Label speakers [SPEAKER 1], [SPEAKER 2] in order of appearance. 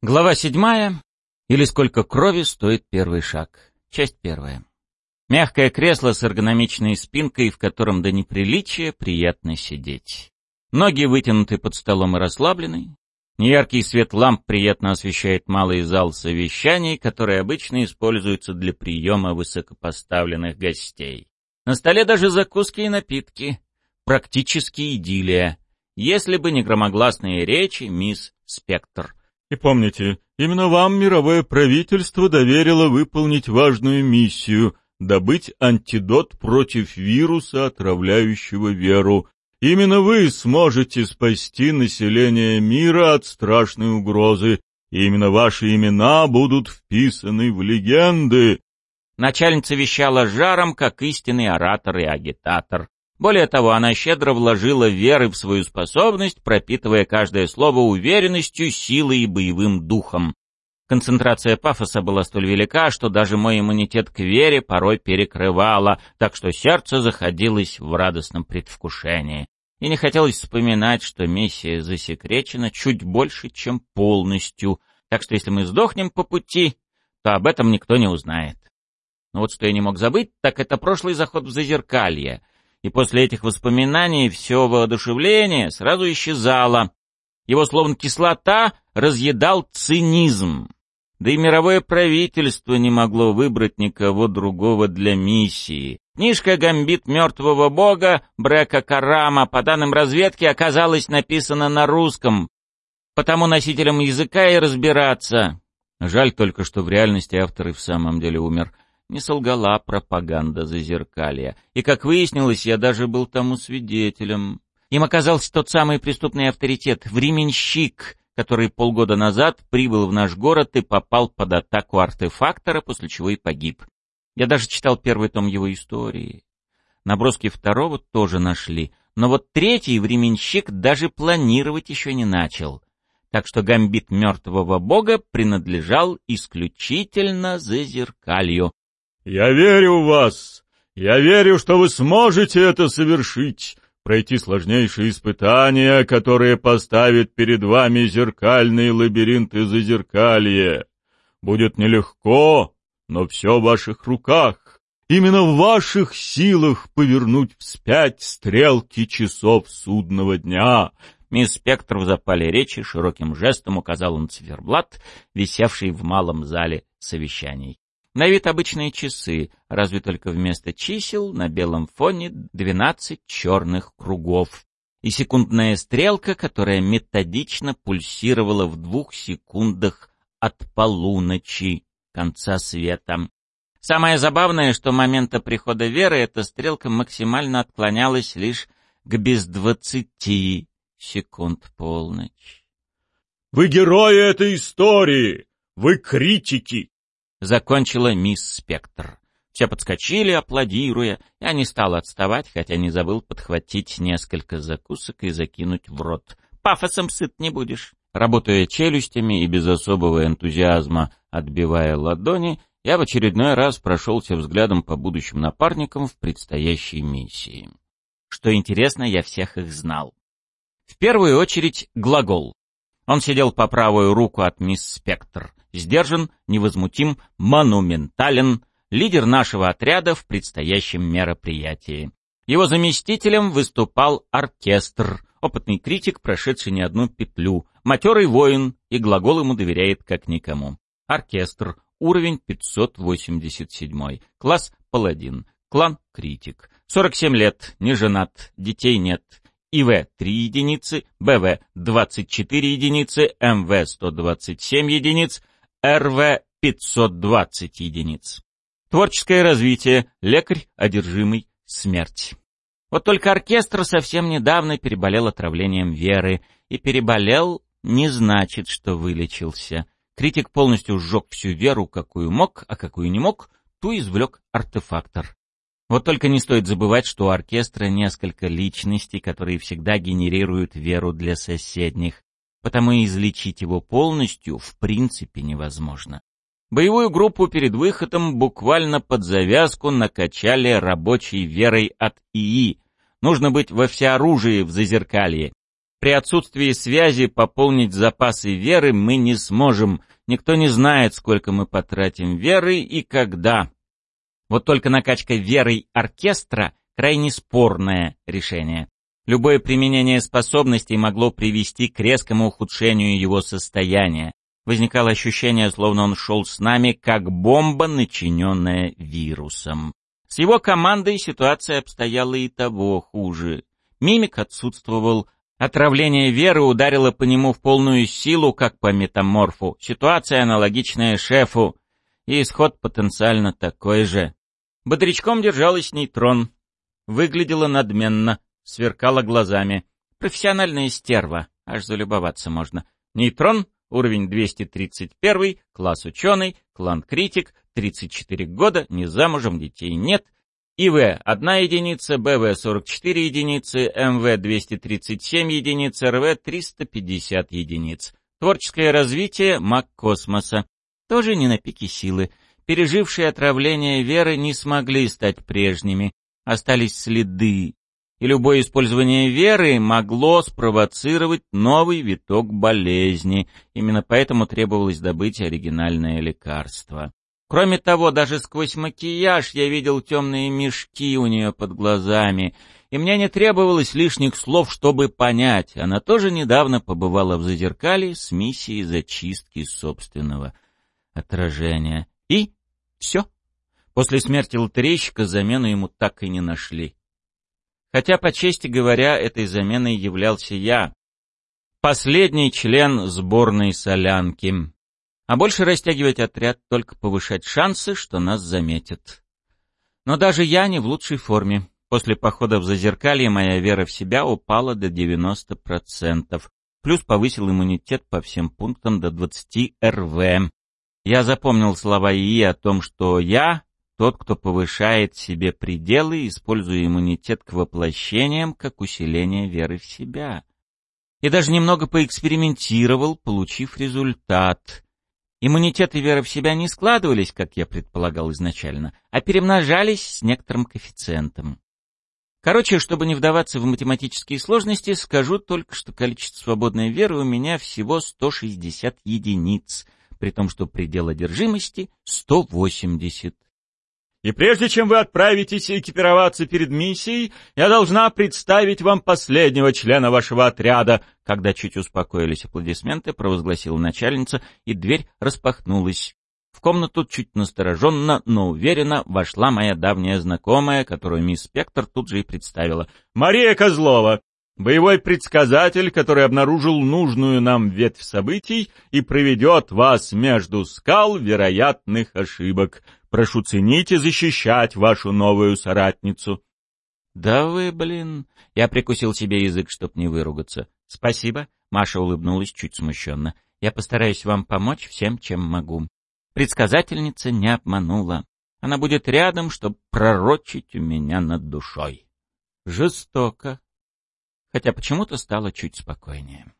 [SPEAKER 1] Глава седьмая. Или сколько крови стоит первый шаг. Часть первая. Мягкое кресло с эргономичной спинкой, в котором до неприличия приятно сидеть. Ноги вытянуты под столом и расслаблены. Неяркий свет ламп приятно освещает малый зал совещаний, который обычно используется для приема высокопоставленных гостей. На столе даже закуски и напитки. Практически идиллия. Если бы не громогласные речи мисс Спектр.
[SPEAKER 2] И помните, именно вам мировое правительство доверило выполнить важную миссию — добыть антидот против вируса, отравляющего веру. Именно вы сможете спасти население мира от страшной угрозы. И именно ваши имена будут вписаны в легенды.
[SPEAKER 1] Начальница вещала жаром, как истинный оратор и агитатор. Более того, она щедро вложила веры в свою способность, пропитывая каждое слово уверенностью, силой и боевым духом. Концентрация пафоса была столь велика, что даже мой иммунитет к вере порой перекрывала, так что сердце заходилось в радостном предвкушении. И не хотелось вспоминать, что миссия засекречена чуть больше, чем полностью, так что если мы сдохнем по пути, то об этом никто не узнает. Но вот что я не мог забыть, так это прошлый заход в Зазеркалье — и после этих воспоминаний все воодушевление сразу исчезало. Его словно кислота разъедал цинизм. Да и мировое правительство не могло выбрать никого другого для миссии. Книжка «Гамбит мертвого бога» Брека Карама, по данным разведки, оказалась написана на русском, потому носителям языка и разбираться. Жаль только, что в реальности автор и в самом деле умер — не солгала пропаганда зазеркалья. И, как выяснилось, я даже был тому свидетелем. Им оказался тот самый преступный авторитет, временщик, который полгода назад прибыл в наш город и попал под атаку артефактора, после чего и погиб. Я даже читал первый том его истории. Наброски второго тоже нашли, но вот третий временщик даже планировать еще не начал. Так что гамбит мертвого бога принадлежал исключительно зазеркалью,
[SPEAKER 2] «Я верю в вас! Я верю, что вы сможете это совершить!» пройти сложнейшие испытания, которые поставят перед вами зеркальные лабиринты зазеркалье. Будет нелегко, но все в ваших руках. Именно в ваших силах повернуть вспять стрелки часов судного дня.
[SPEAKER 1] Мисс Спектр в запале речи широким жестом указал на циферблат, висевший в малом зале совещаний. На вид обычные часы, разве только вместо чисел на белом фоне двенадцать черных кругов. И секундная стрелка, которая методично пульсировала в двух секундах от полуночи, конца света. Самое забавное, что момента прихода Веры эта стрелка максимально отклонялась лишь к без двадцати секунд полночь.
[SPEAKER 2] «Вы герои этой истории! Вы критики!
[SPEAKER 1] — закончила мисс Спектр. Все подскочили, аплодируя. Я не стал отставать, хотя не забыл подхватить несколько закусок и закинуть в рот. Пафосом сыт не будешь. Работая челюстями и без особого энтузиазма отбивая ладони, я в очередной раз прошелся взглядом по будущим напарникам в предстоящей миссии. Что интересно, я всех их знал. В первую очередь глагол. Он сидел по правую руку от мисс Спектр сдержан, невозмутим, монументален, лидер нашего отряда в предстоящем мероприятии. Его заместителем выступал оркестр, опытный критик, прошедший не одну петлю, матерый воин, и глагол ему доверяет как никому. Оркестр, уровень 587, класс паладин, клан критик, 47 лет, не женат, детей нет, ИВ 3 единицы, БВ 24 единицы, МВ 127 единиц, РВ-520 единиц. Творческое развитие, лекарь, одержимый, смерть. Вот только оркестр совсем недавно переболел отравлением веры, и переболел не значит, что вылечился. Критик полностью сжег всю веру, какую мог, а какую не мог, ту извлек артефактор. Вот только не стоит забывать, что у оркестра несколько личностей, которые всегда генерируют веру для соседних потому и излечить его полностью в принципе невозможно. Боевую группу перед выходом буквально под завязку накачали рабочей верой от ИИ. Нужно быть во всеоружии в зазеркалье. При отсутствии связи пополнить запасы веры мы не сможем. Никто не знает, сколько мы потратим веры и когда. Вот только накачка верой оркестра — крайне спорное решение. Любое применение способностей могло привести к резкому ухудшению его состояния. Возникало ощущение, словно он шел с нами, как бомба, начиненная вирусом. С его командой ситуация обстояла и того хуже. Мимик отсутствовал, Отравление веры ударило по нему в полную силу, как по метаморфу. Ситуация аналогичная шефу, и исход потенциально такой же. Бодрячком держалась нейтрон. Выглядела надменно, сверкала глазами. Профессиональная стерва, аж залюбоваться можно. Нейтрон, уровень 231, класс ученый, клан критик, 34 года, не замужем, детей нет — ИВ – 1 единица, БВ – 44 единицы, МВ – 237 единиц, РВ – 350 единиц. Творческое развитие – маг космоса. Тоже не на пике силы. Пережившие отравление веры не смогли стать прежними. Остались следы. И любое использование веры могло спровоцировать новый виток болезни. Именно поэтому требовалось добыть оригинальное лекарство. Кроме того, даже сквозь макияж я видел темные мешки у нее под глазами, и мне не требовалось лишних слов, чтобы понять. Она тоже недавно побывала в Зазеркале с миссией зачистки собственного отражения. И все. После смерти лотерейщика замену ему так и не нашли. Хотя, по чести говоря, этой заменой являлся я, последний член сборной солянки. А больше растягивать отряд, только повышать шансы, что нас заметят. Но даже я не в лучшей форме. После похода в Зазеркалье моя вера в себя упала до 90%. Плюс повысил иммунитет по всем пунктам до 20 РВ. Я запомнил слова ИИ о том, что я тот, кто повышает себе пределы, используя иммунитет к воплощениям как усиление веры в себя. И даже немного поэкспериментировал, получив результат. Иммунитет и вера в себя не складывались, как я предполагал изначально, а перемножались с некоторым коэффициентом. Короче, чтобы не вдаваться в математические сложности, скажу только, что количество свободной веры у меня всего 160 единиц, при том, что предел одержимости — 180.
[SPEAKER 2] И прежде чем вы отправитесь экипироваться перед миссией, я должна представить вам последнего члена вашего отряда, когда чуть успокоились аплодисменты, провозгласила начальница, и дверь распахнулась. В комнату чуть настороженно, но уверенно вошла моя давняя знакомая, которую мисс Спектр тут же и представила. «Мария Козлова, боевой предсказатель, который обнаружил нужную нам ветвь событий и проведет вас между скал вероятных ошибок. Прошу ценить и защищать вашу новую соратницу».
[SPEAKER 1] «Да вы, блин...» Я прикусил себе язык, чтоб не выругаться. «Спасибо», — Маша улыбнулась чуть смущенно. «Я постараюсь вам помочь всем, чем могу». Предсказательница не обманула. Она будет рядом, чтобы пророчить у меня над душой. Жестоко. Хотя почему-то стало чуть спокойнее.